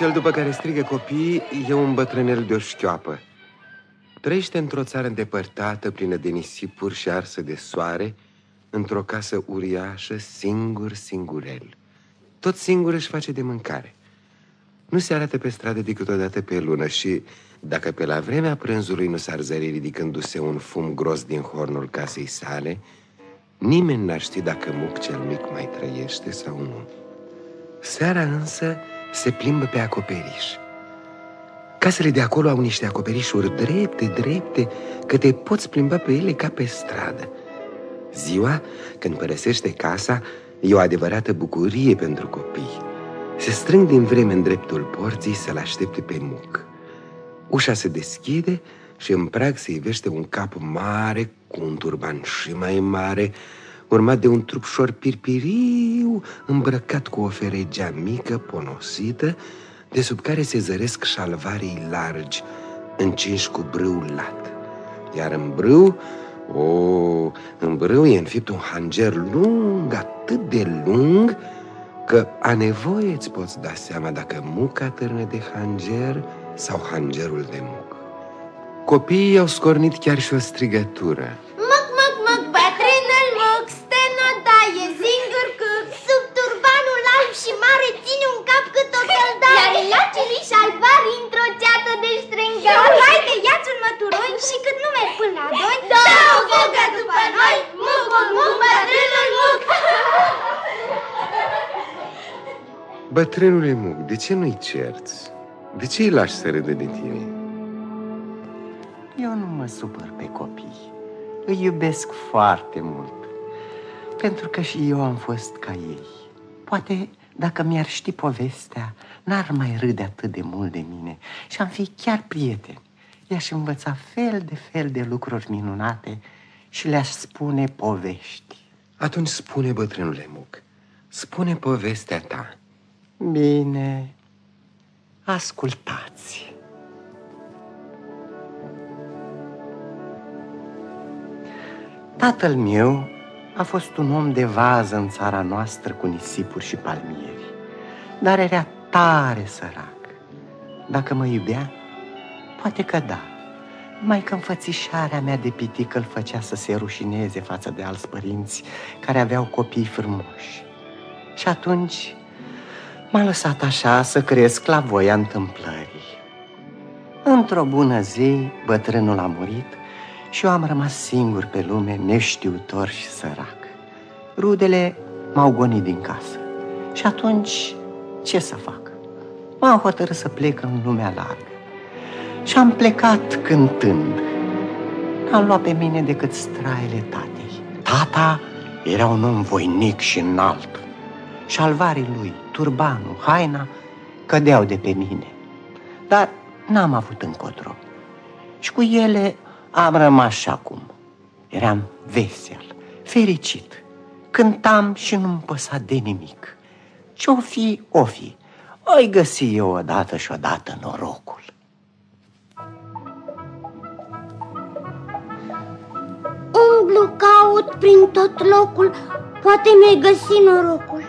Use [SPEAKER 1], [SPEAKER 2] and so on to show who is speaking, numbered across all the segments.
[SPEAKER 1] Muc, cel după care strigă copiii, e un bătrânel de o șchioapă. Trăiește într-o țară îndepărtată, plină de nisipuri și arsă de soare, într-o casă uriașă, singur, singurel. Tot singur își face de mâncare. Nu se arată pe stradă decât o dată pe lună și, dacă pe la vremea prânzului nu s-ar zări ridicându-se un fum gros din hornul casei sale, nimeni n-ar ști dacă Muc cel mic mai trăiește sau nu. Seara însă se plimbă pe acoperiș. Casele de acolo au niște acoperișuri drepte, drepte, că te poți plimba pe ele ca pe stradă. Ziua, când părăsește casa, e o adevărată bucurie pentru copii. Se strâng din vreme în dreptul porții să-l aștepte pe muc. Ușa se deschide și în prag se ivește un cap mare cu un turban și mai mare, urmat de un trupșor pirpiriu îmbrăcat cu o feregea mică, ponosită, de sub care se zăresc șalvarii largi, încinși cu brâu lat. Iar în brâu, o, în brâu e înfipt un hanger lung, atât de lung, că a nevoie îți poți da seama dacă muca târnă de hanger sau hangerul de muc. Copiii au scornit chiar și o strigătură.
[SPEAKER 2] lacinii și alvari într-o ceată de strângări. Haide, ia-ți un măturoi și cât nu merg până la doi, dă o fugă după noi, muc, muc, muc, bătrânul muc.
[SPEAKER 1] Bătrânule muc, de ce nu-i cerți? De ce îi lași să râdă de tine?
[SPEAKER 3] Eu nu mă supăr pe copii. Îi iubesc foarte mult. Pentru că și eu am fost ca ei. Poate dacă mi-ar ști povestea, n-ar mai râde atât de mult de mine și am fi chiar prieteni. I-aș învăța fel de fel de lucruri minunate și le-aș spune povești.
[SPEAKER 1] Atunci spune, bătrânule Muc, spune povestea ta.
[SPEAKER 3] Bine, ascultați. Tatăl meu a fost un om de vază în țara noastră cu nisipuri și palmieri, dar era tare sărac. Dacă mă iubea, poate că da. Mai că înfățișarea mea de pitică îl făcea să se rușineze față de alți părinți care aveau copii frumoși. Și atunci m-a lăsat așa să cresc la voia întâmplării. Într-o bună zi, bătrânul a murit și eu am rămas singur pe lume, neștiutor și sărac. Rudele m-au gonit din casă. Și atunci, ce să fac? M-am hotărât să plec în lumea largă. Și am plecat cântând. N-am luat pe mine decât straile tatei. Tata era un om voinic și înalt. Și șalvarii lui, turbanul, haina, cădeau de pe mine. Dar n-am avut încotro. Și cu ele am rămas și acum. Eram vesel, fericit. Cântam și nu-mi păsa de nimic. Ce-o fi, o fi. Oi găsi eu odată și odată norocul.
[SPEAKER 2] Umblu, caut prin tot locul, poate mi-ai găsi norocul.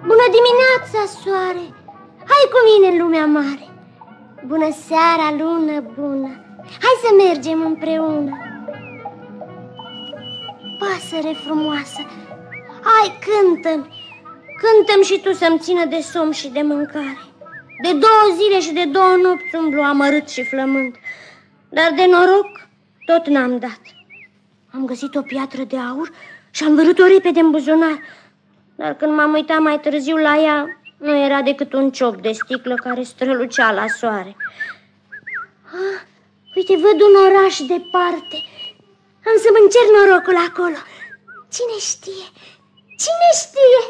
[SPEAKER 2] Bună dimineața, soare! Hai cu mine în lumea mare! Bună seara, lună bună! Hai să mergem împreună. Pasăre frumoasă, hai cântăm, cântăm și tu să-mi țină de somn și de mâncare. De două zile și de două nopți umblu amărât și flămând, dar de noroc tot n-am dat. Am găsit o piatră de aur și am vărut-o repede în buzunar, dar când m-am uitat mai târziu la ea, nu era decât un ciop de sticlă care strălucea la soare. Ah, Uite, văd un oraș departe. Am să-mi încerc norocul acolo. Cine știe? Cine știe?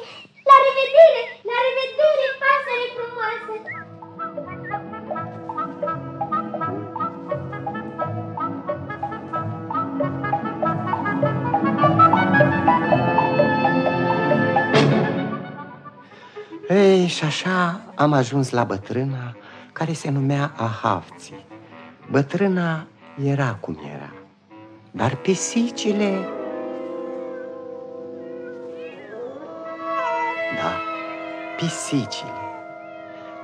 [SPEAKER 2] La revedere! La revedere, pasăre frumoasă!
[SPEAKER 3] Ei, și așa am ajuns la bătrâna care se numea Ahavții. Bătrâna era cum era, dar pisicile... Da, pisicile.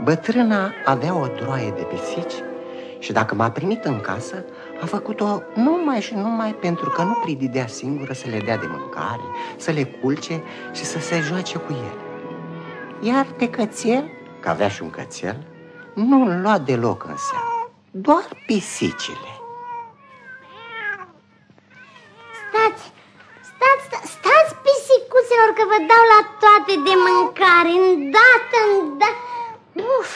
[SPEAKER 3] Bătrâna avea o droaie de pisici și dacă m-a primit în casă, a făcut-o numai și numai pentru că nu prididea singură să le dea de mâncare, să le culce și să se joace cu ele. Iar pe cățel, că avea și un cățel, nu-l lua deloc în seamă, doar pisicile.
[SPEAKER 2] Stați, stați, stați, stați pisicuțelor că vă dau la toate de mâncare, îndată, îndată. Uf,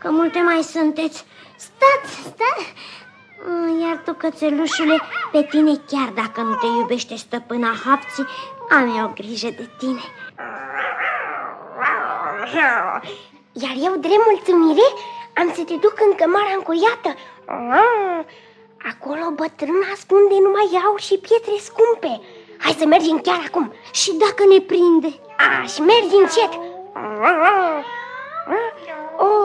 [SPEAKER 2] că multe mai sunteți. Stați, stați. Mm, iar tu, cățelușule, pe tine chiar dacă nu te iubește stăpâna hapții, am eu grijă de tine. Iar eu, drept mulțumire, am să te duc în cămara încuiată. Acolo bătrâna ascunde numai aur și pietre scumpe. Hai să mergem chiar acum. Și dacă ne prinde? A, și mergi încet.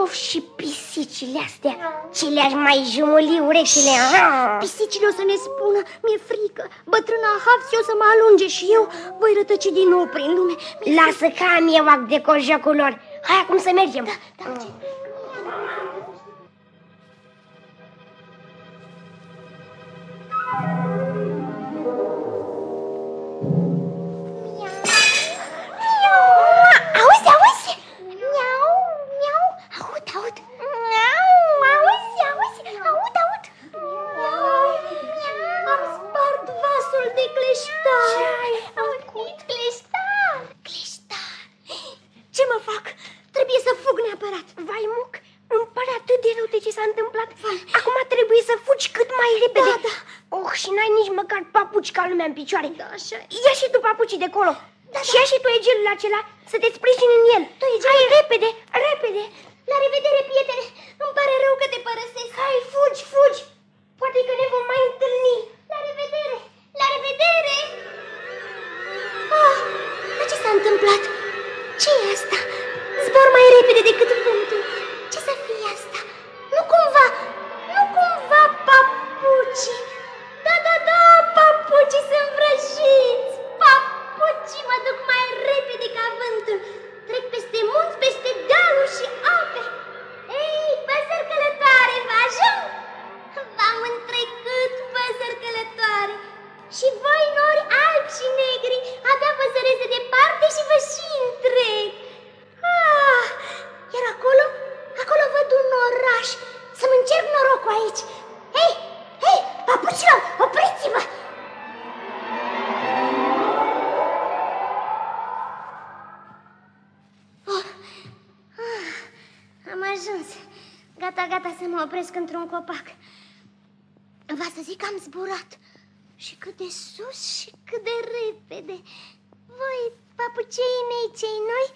[SPEAKER 2] Of, și pisicile astea, ce le-aș mai jumuli urechile Pisicile o să ne spună, mi-e frică. Bătrâna Hapsi o să mă alunge și eu voi rătăci din nou prin lume. Lasă că am eu ac de cojocul lor. Hai acum să mergem. Da, da, picioare. Da, așa. Ia și tu papucii de colo. Da, și da. ia și tu egelul acela să te sprijini în el. Tu Hai, repede, repede. La revedere, prietene. Îmi pare rău că te părăsesc. Hai, fugi, fugi. Poate că ne vom mai întâlni. La revedere, la revedere. Ah, dar ce s-a întâmplat? ce e asta? Zbor mai repede decât vântul. Ce să fie asta? Nu cumva, nu cumva papucii. Da, da, da, papucii sunt vrăjiți. Papucii mă duc mai repede ca vântul. Trec peste munți, peste dealuri și ape. Ei, păsări călătoare, vă ajung? V-am întrecut, păsări călătoare. Și voi, nori albi și negri, abia vă de departe și vă să mă opresc într-un copac. Va să zic că am zburat. Și cât de sus și cât de repede. Voi, papucei mei cei noi,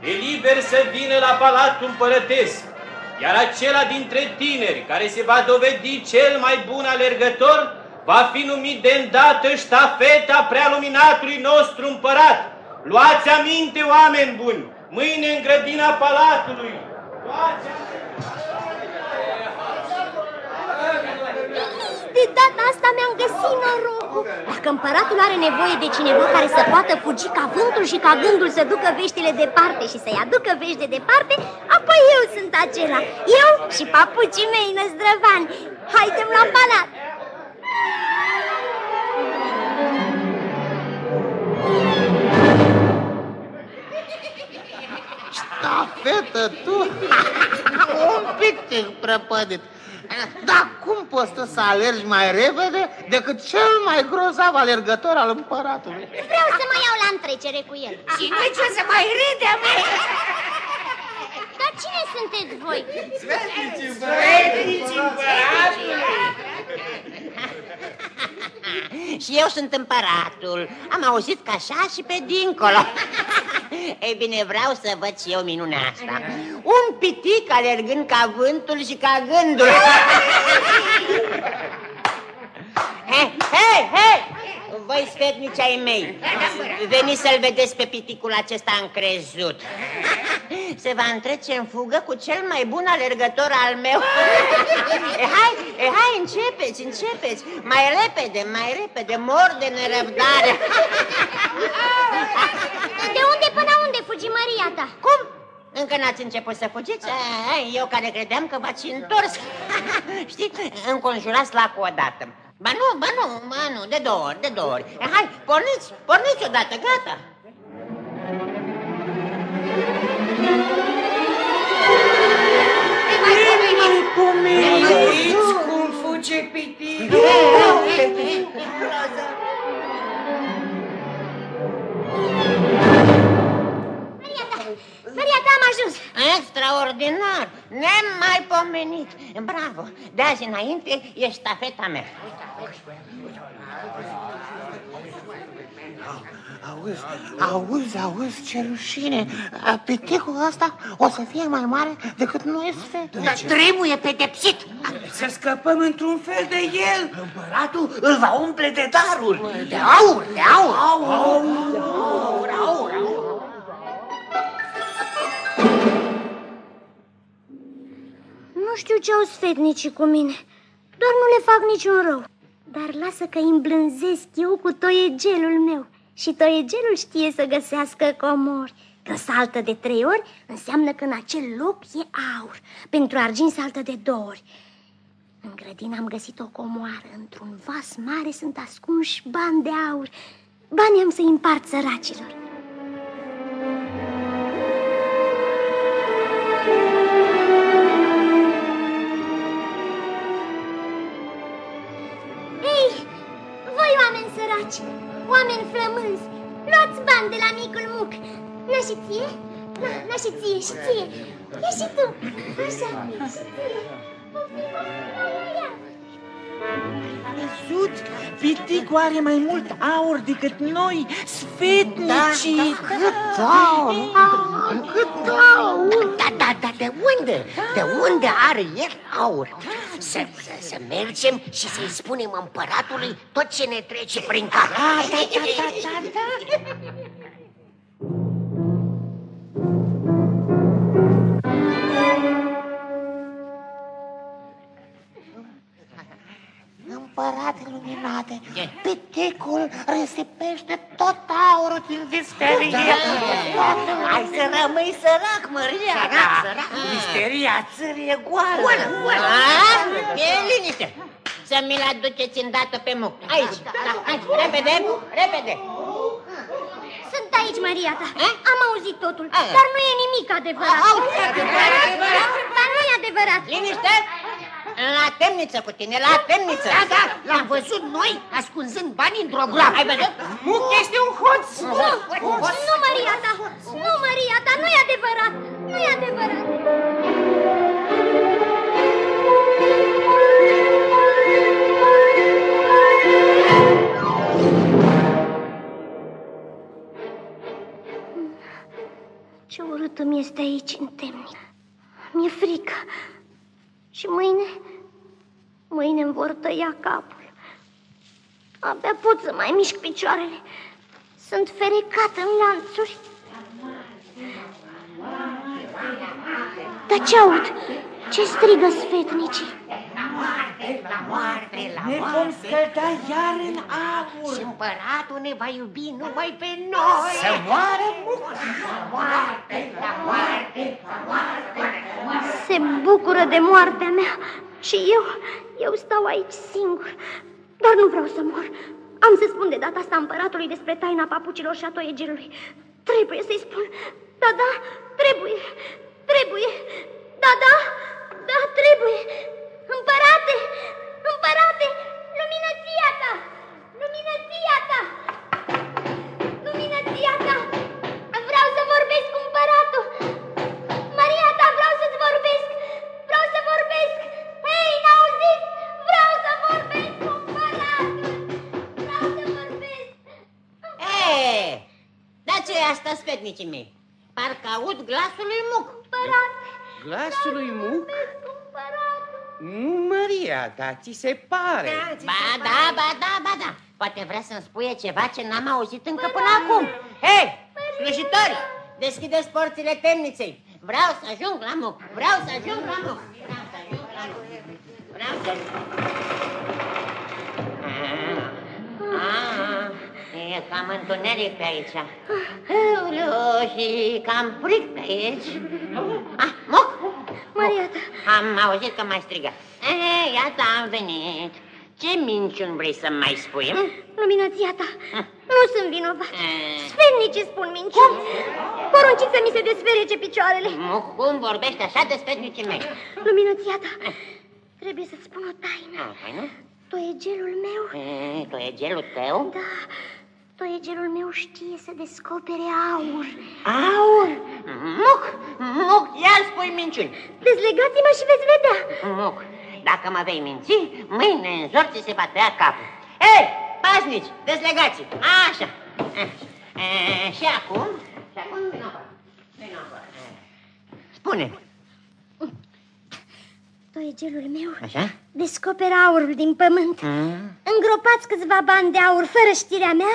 [SPEAKER 4] e liber să vină la Palatul Împărătesc, iar acela dintre tineri care se va dovedi cel mai bun alergător va fi numit de îndată ștafeta prealuminatului nostru împărat. Luați aminte, oameni buni, mâine în grădina Palatului. Luați aminte.
[SPEAKER 2] De data asta mi-am găsit norocul. Dacă împăratul are nevoie de cineva care să poată fugi ca vântul și ca gândul să ducă veștile departe și să-i aducă vești de departe, apoi eu sunt acela. Eu și papucii mei năzdrăvani. Haidem la palat!
[SPEAKER 3] Ștafetă, tu? Un pic te prăpădit. Dar cum poți tu să alergi mai repede decât cel mai grozav alergător al împăratului?
[SPEAKER 2] Vreau să mă iau la întrecere cu el.
[SPEAKER 5] Și noi ce să mai râdem?
[SPEAKER 2] Dar cine sunteți voi?
[SPEAKER 5] Sfetici împăratului!
[SPEAKER 6] și eu sunt împăratul. Am auzit că așa și pe dincolo. Ei bine, vreau să văd și eu minunea asta. Un pitic alergând ca vântul și ca gândul. Hei, hei, hei! Voi sfetnici ai mei, veniți să-l vedeți pe piticul acesta încrezut. Se va întrece în fugă cu cel mai bun alergător al meu. E, hai, e, hai, începeți, începeți. Mai repede, mai repede, mor de nerăbdare.
[SPEAKER 2] De unde până unde fugi, Maria ta?
[SPEAKER 6] Cum? Încă n-ați început să fugiți? Eu care credeam că v-ați întors. Știți, înconjurați lacul odată. Ba nu, ba nu, ba nu, de două ori, de două ori. E, hai, porniți, porniți odată, gata.
[SPEAKER 5] Auziți cum fuge pitic?
[SPEAKER 2] Maria ta, am ajuns.
[SPEAKER 6] Extraordinar, nemaipomenit. Bravo, de azi înainte e ștafeta mea.
[SPEAKER 3] Auzi, auzi, auzi, ce rușine. Piticul ăsta o să fie mai mare decât noi, Sfet.
[SPEAKER 5] Dar trebuie pedepsit. Să scăpăm într-un fel de el. Împăratul îl va umple de daruri. De aur, de aur. Aur, aur, aur.
[SPEAKER 2] Nu știu ce au sfetnicii cu mine, doar nu le fac niciun rău. Dar lasă că îi îmblânzesc eu cu toiegelul meu. Și toiegelul știe să găsească comori. Că saltă de trei ori înseamnă că în acel loc e aur. Pentru argint saltă de două ori. În grădină am găsit o comoară. Într-un vas mare sunt ascunși bani de aur. Banii am să-i împart săracilor. Oameni săraci, oameni flămânzi, luați bani de la micul muc. Na și ție? Na, na și ție, și ție. Ia și tu. Așa.
[SPEAKER 5] Văzut? Piticul are mai mult aur decât noi, sfetnicii.
[SPEAKER 3] Cât aur, cât aur.
[SPEAKER 7] Da, da, da, de unde? De unde are el aur? Să, să, să mergem și să-i spunem împăratului tot ce ne trece prin cap.
[SPEAKER 5] Da, da, da, da, da, da.
[SPEAKER 3] Împărate luminate, piticul risipește tot aurul din visterie.
[SPEAKER 6] Hai să rămâi sărac, Maria.
[SPEAKER 7] Sărac, sărac.
[SPEAKER 5] Misteria țării e goală.
[SPEAKER 7] Goală, goală.
[SPEAKER 6] A? E liniște. Să mi-l aduceți îndată pe muc. Aici, hai, repede, repede.
[SPEAKER 2] Sunt aici, Maria ta.
[SPEAKER 6] A?
[SPEAKER 2] Am auzit totul,
[SPEAKER 6] A.
[SPEAKER 2] dar nu e nimic adevărat.
[SPEAKER 6] Au, adevărat.
[SPEAKER 2] Dar nu e adevărat.
[SPEAKER 6] Liniște. La temniță cu tine, la temniță.
[SPEAKER 7] Da, da, l-am văzut noi ascunzând bani într-o groapă.
[SPEAKER 6] Ai văzut?
[SPEAKER 5] Muc este un hoț.
[SPEAKER 2] Nu, nu, Maria ta. Nu, Maria ta, nu e adevărat. Nu e adevărat. Ce urât îmi este aici în temniță. Mi-e frică. Și mâine, mâine îmi vor tăia capul. Abia pot să mai mișc picioarele. Sunt ferecată în lanțuri. Dar ce aud? Ce strigă sfetnicii?
[SPEAKER 5] Ne vom scălda iar în aur.
[SPEAKER 7] Și împăratul ne va iubi numai pe noi.
[SPEAKER 5] Să moară muc.
[SPEAKER 2] Se bucură de moartea mea și eu, eu stau aici singur. Dar nu vreau să mor. Am să spun de data asta împăratului despre taina papucilor și a toiegelului. Trebuie să-i spun. Da, da, trebuie, trebuie. Da, da, da, trebuie. Împărate, împărate, luminăția ta, luminăția ta, luminăția ta. Vreau să vorbesc cu împăratul. Maria ta, vreau să-ți vorbesc! Vreau să vorbesc! Hei, n-auziți? Vreau să vorbesc cu împăratul! Vreau să vorbesc!
[SPEAKER 6] E, dar ce e asta, sfetnicii mei? Parcă aud glasul lui Muc.
[SPEAKER 3] Glasul lui Muc? Nu, Maria, dar ți se pare.
[SPEAKER 6] Ba da, ba da, ba da. Poate vrea să-mi spuie ceva ce n-am auzit încă până acum. Hei, slujitori, deschideți porțile temniței. Vreau să ajung la Muc, vreau să ajung la Muc. Vreau să ajung la Muc. Vreau să... Ah, ah, e cam întuneric pe aici. Aoleu, și cam fric pe aici. Ah, Muc!
[SPEAKER 2] Maria ta,
[SPEAKER 6] Am auzit că mai strigă. E, iată am venit. Ce minciuni vrei să mai spui? hm?
[SPEAKER 2] luminația ta, nu sunt vinovat.
[SPEAKER 6] Eh.
[SPEAKER 2] Sfernicii spun minciuni. Porunciți să mi se desferece picioarele.
[SPEAKER 6] Mu, cum vorbești așa despre nicii mei?
[SPEAKER 2] Luminația ta, trebuie să-ți spun o taină.
[SPEAKER 6] Ah, hai, nu?
[SPEAKER 2] Toiegelul meu,
[SPEAKER 6] E, tu e gelul tău?
[SPEAKER 2] da, toiegelul meu știe să descopere aur.
[SPEAKER 6] Aur! Muc, muc, ia spui minciuni.
[SPEAKER 2] Dezlegați-mă și veți vedea.
[SPEAKER 6] Muc, dacă mă vei minți, mâine în zor ți se va tăia capul. Ei, paznici, dezlegați Așa. E, și acum? Și acum vino acolo. Vino acolo. Spune.
[SPEAKER 2] Toiegelul meu
[SPEAKER 6] Așa?
[SPEAKER 2] descoperă aurul din pământ.
[SPEAKER 6] Mm.
[SPEAKER 2] Îngropați câțiva bani de aur fără știrea mea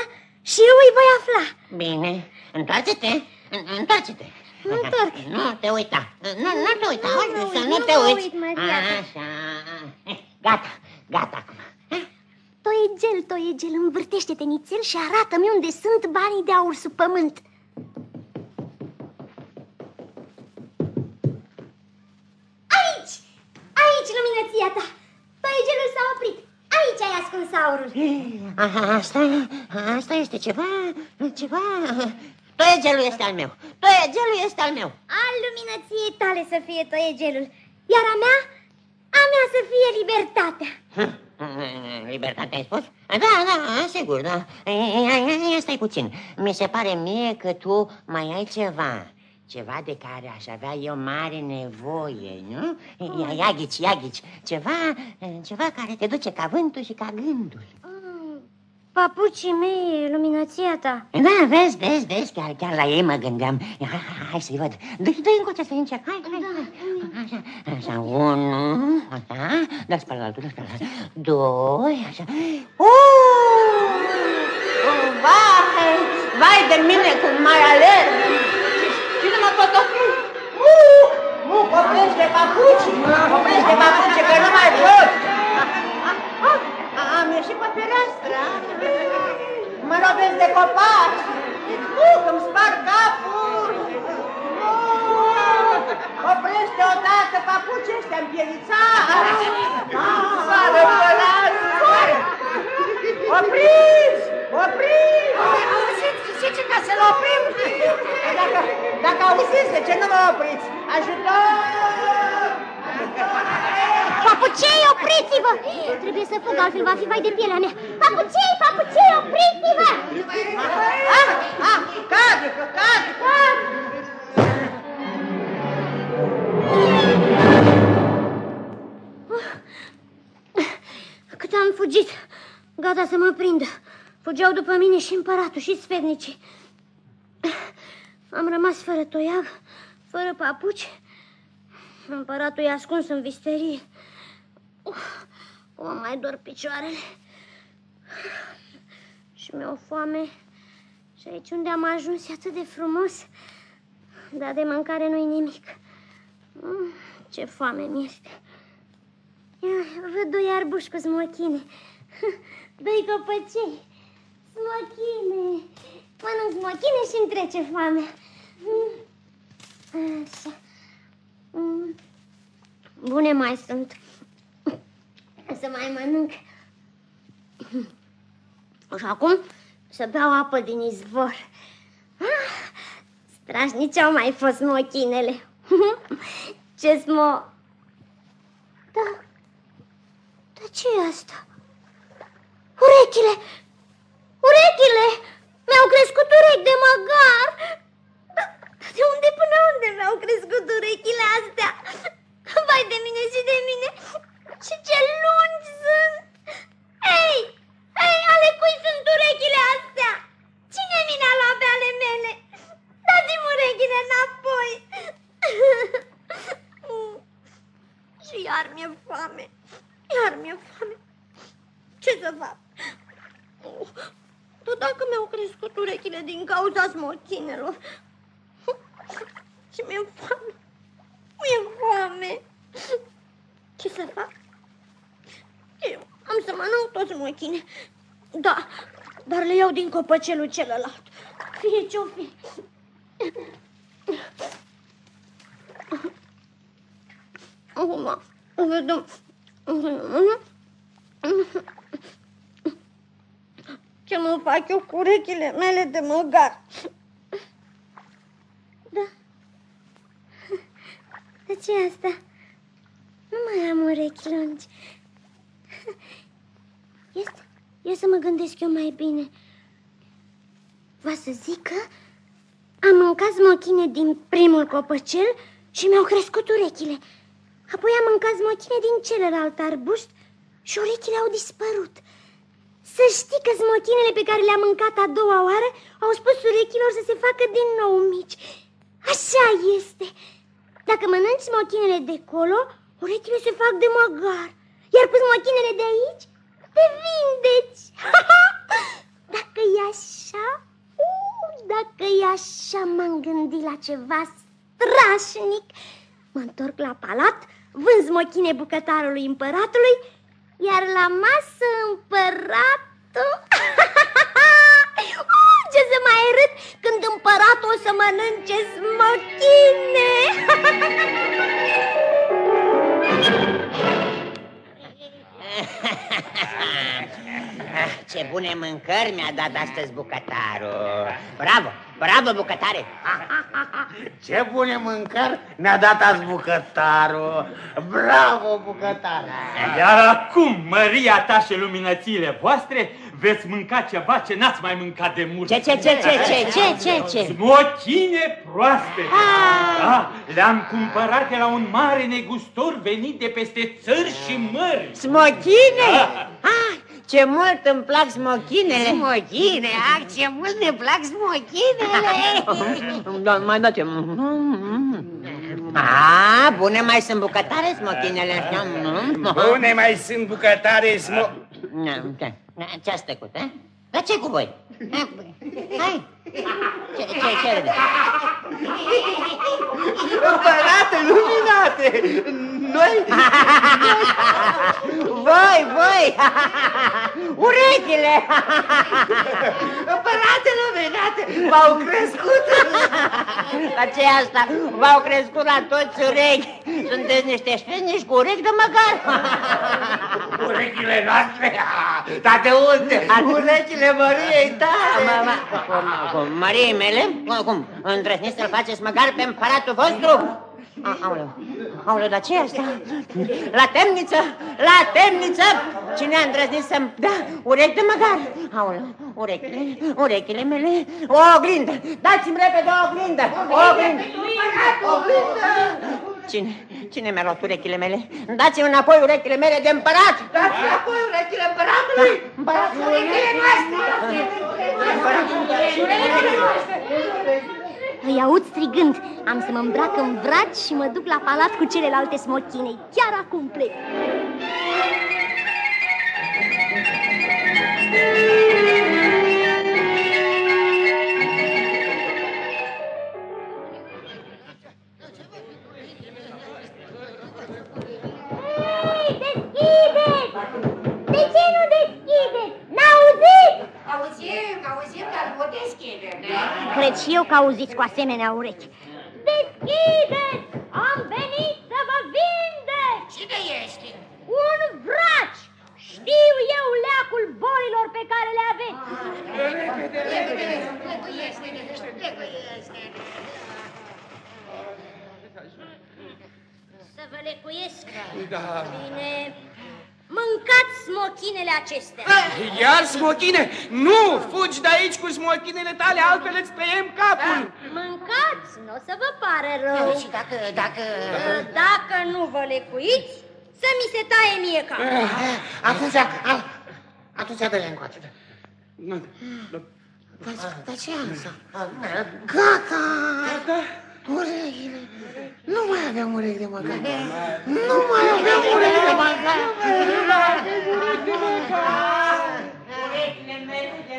[SPEAKER 2] și eu îi voi afla.
[SPEAKER 6] Bine, întoarce-te, în- întoarce-te.
[SPEAKER 2] Mă întorc.
[SPEAKER 6] Nu te uita, nu, nu te uita,
[SPEAKER 2] Nu
[SPEAKER 6] auzi,
[SPEAKER 2] mă
[SPEAKER 6] să
[SPEAKER 2] uit,
[SPEAKER 6] nu
[SPEAKER 2] nu
[SPEAKER 6] te
[SPEAKER 2] mă
[SPEAKER 6] uiți.
[SPEAKER 2] uit, Maria.
[SPEAKER 6] Așa, Eh, gata, gata acum. Eh,
[SPEAKER 2] Toiegel, toiegel, învârtește-te nițel și arată-mi unde sunt banii de aur sub pământ. Aici! Aici, luminăția ta! Toiegelul s-a oprit. Aici ai ascuns aurul.
[SPEAKER 6] Aha, asta, asta este ceva, ceva... Toiegelul este al meu, toiegelul este al meu.
[SPEAKER 2] Al luminăției tale să fie toiegelul, iar a mea, a mea să fie libertatea.
[SPEAKER 6] Libertate ai spus? Da, da, sigur, da. Ia, ia, Stai puțin. Mi se pare mie că tu mai ai ceva. Ceva de care aș avea eu mare nevoie, nu? Ia, ia ghici, ia ghici. Ceva, ceva care te duce ca vântul și ca gândul.
[SPEAKER 2] Mm, Papucii mei, luminația ta.
[SPEAKER 6] Da, vezi, vezi, vezi, chiar, chiar la ei mă gândeam. Ia, hai, hai, hai să-i văd. Dă-i, dă-i încoace să încerc. Hai, hai, hai. Așa, așa, unu, așa, dă spre altul, dă spre altul. Doi, așa. Uh! Vai, vai de mine cum mai alerg. Și nu mă pot opri. Uh! Nu, oprește papuci, oprește papuci, că nu mai pot. Am ieșit pe fereastră. Mă lovesc de copaci. Uh, îmi sparg capul. Uh, oprește odată papuci ăștia împielițați. Sară fereastră. Opriți! Opriți! Auziți, zice ca să-l oprim? Dacă, dacă auziți, de ce nu mă opriți? Ajutor!
[SPEAKER 2] Papucei, opriți-vă! Trebuie să fug, altfel va fi vai de pielea mea. Papucei, papucei, opriți-vă!
[SPEAKER 6] Ah, ah, cad, cad, cad!
[SPEAKER 2] Cât am fugit, gata să mă prindă. Fugeau după mine și împăratul și sfernicii. Am rămas fără toiag, fără papuci. Împăratul e ascuns în visterie. Uf, o mai dor picioarele. Și mi-o foame. Și aici unde am ajuns e atât de frumos. Dar de mâncare nu-i nimic. Mm, ce foame mi-este. Ia, văd doi arbuși cu smochine. Doi copăcei. Smochine. Mănânc smochine și îmi trece foamea. Mm. Așa. Mm. Bune mai sunt. Să mai mănânc. Și acum să beau apă din izvor. Ah, strașnice au mai fost smochinele. Ce smo... Da, dar ce e asta? Urechile! Urechile! Mi-au crescut urechi de măgar! Dar De unde până unde mi-au crescut urechile astea? Vai de mine și de mine! Și ce lungi sunt! Hei! Hei, ale cui sunt urechile astea? Cine mi le-a luat pe ale mele? Dați-mi urechile înapoi. Și iar mi-e foame. Iar mi-e foame. Ce să fac? Tot dacă mi-au crescut urechile din cauza smochinelor. Și mi-e foame. Mi-e foame. Ce să fac? Eu am să mănânc toți smochine. Da, dar le iau din copăcelul celălalt. Fie ce-o fi. Acum, vedem. Ce mă fac eu cu urechile mele de măgar? Da. De ce asta? Nu mai am urechi lungi. Este, ia să mă gândesc eu mai bine. Va să zic că am mâncat smochine din primul copăcel și mi-au crescut urechile. Apoi am mâncat smochine din celălalt arbust și urechile au dispărut. Să știi că smochinele pe care le-am mâncat a doua oară au spus urechilor să se facă din nou mici. Așa este. Dacă mănânci smochinele de colo, urechile se fac de măgar. Iar cu smochinele de aici, te vindeci. Dacă e așa, uh, dacă e așa, m-am gândit la ceva strașnic. Mă întorc la palat, vând smochine bucătarului împăratului, iar la masă împăratul... uh, ce să mai râd când împăratul o să mănânce smochine!
[SPEAKER 6] Ce bune mâncări mi-a dat astăzi bucătarul. Bravo, bravo bucătare.
[SPEAKER 5] Ce bune mâncări ne-a dat azi bucătarul. Bravo bucătare.
[SPEAKER 8] Iar acum, măria ta și luminățile voastre Veți mânca ceva ce n-ați mai mâncat de mult.
[SPEAKER 6] Ce, ce, ce, ce, ce, ce, ce, ce?
[SPEAKER 8] Smochine proaspete. Da, le-am cumpărat de la un mare negustor venit de peste țări și mări.
[SPEAKER 6] Smochine?
[SPEAKER 8] Da.
[SPEAKER 6] Ah, ce mult îmi plac smochinele.
[SPEAKER 7] Smochine, ah, ce mult ne plac smochinele.
[SPEAKER 6] Da, mai dați A, bune mai sunt bucătare smochinele.
[SPEAKER 5] Bune mai sunt bucătare smo...
[SPEAKER 6] Ce, ce ați tăcut, eh? Dar ce cu voi? Hai! Ce, ce, ce râde?
[SPEAKER 5] Împărate, luminate Noi...
[SPEAKER 6] Voi, voi! Urechile!
[SPEAKER 5] Împărate, luminate V-au crescut
[SPEAKER 6] La ce asta? V-au crescut la toți urechi Sunteți niște ștenici cu urechi de măgar
[SPEAKER 5] Urechile noastre Dar de unde? Urechile Măriei tale
[SPEAKER 6] Ma, ma, cum, cum, Marie mele? Cum? Îndrăzniți să-l faceți măcar pe împăratul vostru? A, aoleu, aoleu, dar ce e asta? La temniță, la temniță! Cine a îndrăznit să-mi da urechi de măgar? Aoleu, urechile, urechile mele, o oglindă! Dați-mi repede o oglindă! O oglindă!
[SPEAKER 5] Oglindă!
[SPEAKER 6] Cine, cine mi-a luat urechile mele? Dați-mi înapoi urechile mele de împărat!
[SPEAKER 5] Dați înapoi urechile împăratului!
[SPEAKER 6] Împăratul!
[SPEAKER 5] Urechile noastre!
[SPEAKER 2] Îi aud strigând, am să mă îmbrac în vraci și mă duc la palat cu celelalte smochine. Chiar acum plec. Hei, auziți cu asemenea urechi. Deschideți! Am venit să vă vindec!
[SPEAKER 7] Cine ești?
[SPEAKER 2] Un vraci! Știu eu leacul bolilor pe care le aveți. Să vă lecuiesc.
[SPEAKER 5] Da.
[SPEAKER 2] Bine. Mâncați smochinele acestea.
[SPEAKER 5] Iar smochine! Nu! Fugi de aici cu smochinele tale, altfel îți tăiem capul!
[SPEAKER 2] Mâncați, nu o să vă pare rău.
[SPEAKER 7] Și dacă, dacă...
[SPEAKER 2] Dacă nu vă lecuiți, să mi se taie mie capul.
[SPEAKER 7] Atunci, a- atunci dă-le încoace. Dar, dar ce am să... Gata! Urechile. Nu mai aveam urechi de măcar. Nu mai aveam urechi de măcar.
[SPEAKER 6] Urechile mele de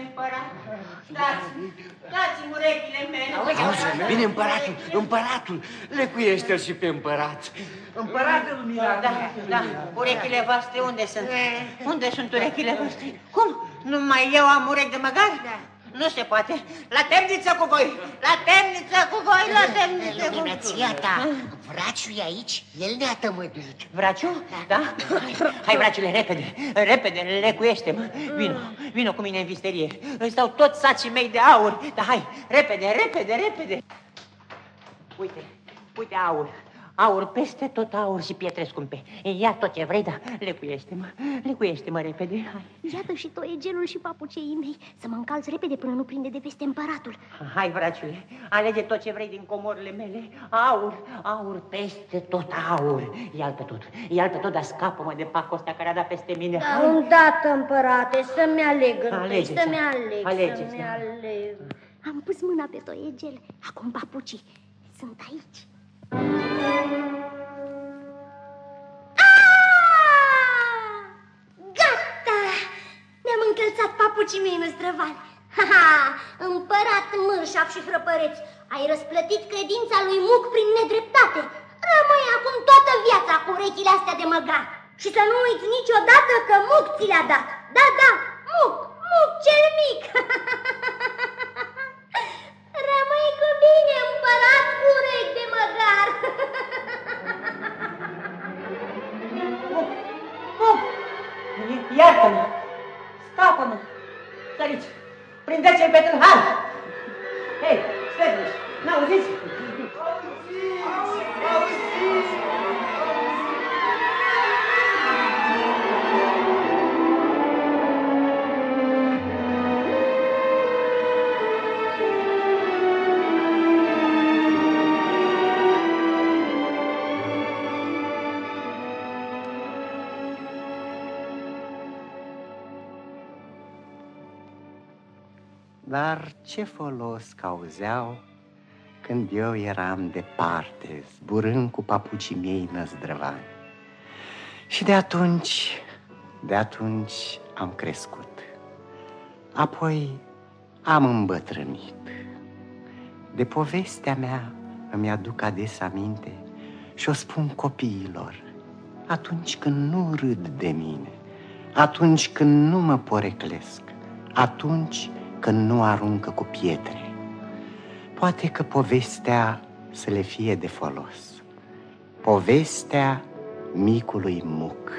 [SPEAKER 6] împărat. Dați, dați-mi urechile mele.
[SPEAKER 5] Auzi, vine împăratul, împăratul, lecuiește-l și pe împărat. Împăratul Mira,
[SPEAKER 6] Da, da, urechile voastre unde sunt? Unde sunt urechile voastre? Cum? Numai eu am urechi de măgar? Nu se poate. La temniță cu voi! La temniță cu voi! La temniță cu voi!
[SPEAKER 7] Luminăția ta, vraciul e aici, el ne-a tămăduit.
[SPEAKER 6] Vraciu? Da? Hai, hai vraciule, repede, repede, lecuiește-mă. Vino, vino cu mine în visterie. Îți stau toți sacii mei de aur. Da, hai, repede, repede, repede. Uite, uite aur. Aur, peste tot aur și pietre scumpe. Ia tot ce vrei, dar lecuiește-mă, lecuiește-mă repede. Hai.
[SPEAKER 2] Iată și toiegelul și papucei mei. Să mă încalț repede până nu prinde de peste împăratul.
[SPEAKER 6] Hai, vraciule, alege tot ce vrei din comorile mele. Aur, aur, peste tot aur. Ia-l pe tot, ia-l pe tot, dar scapă-mă de pacul ăsta care a dat peste mine.
[SPEAKER 2] Da, îndată, împărate, să-mi aleg întâi,
[SPEAKER 6] Alegeți,
[SPEAKER 2] să-mi
[SPEAKER 6] da.
[SPEAKER 2] aleg,
[SPEAKER 6] Alegeți,
[SPEAKER 2] să-mi
[SPEAKER 6] da.
[SPEAKER 2] aleg. Am pus mâna pe toiegel, acum papucii sunt aici. Ah! Gata! Mi-am încălțat papucii mei năzdrăvani. Ha-ha! Împărat mârșaf și hrăpăreț, ai răsplătit credința lui Muc prin nedreptate. Rămâi acum toată viața cu urechile astea de măgar. Și să nu uiți niciodată că Muc ți le-a dat. Da, da, Muc, Muc cel mic.
[SPEAKER 3] Dar ce folos că auzeau când eu eram departe, zburând cu papucii mei năzdrăvani. Și de atunci, de atunci am crescut. Apoi am îmbătrânit. De povestea mea îmi aduc ades aminte și o spun copiilor atunci când nu râd de mine, atunci când nu mă poreclesc, atunci când nu aruncă cu pietre. Poate că povestea să le fie de folos. Povestea micului muc.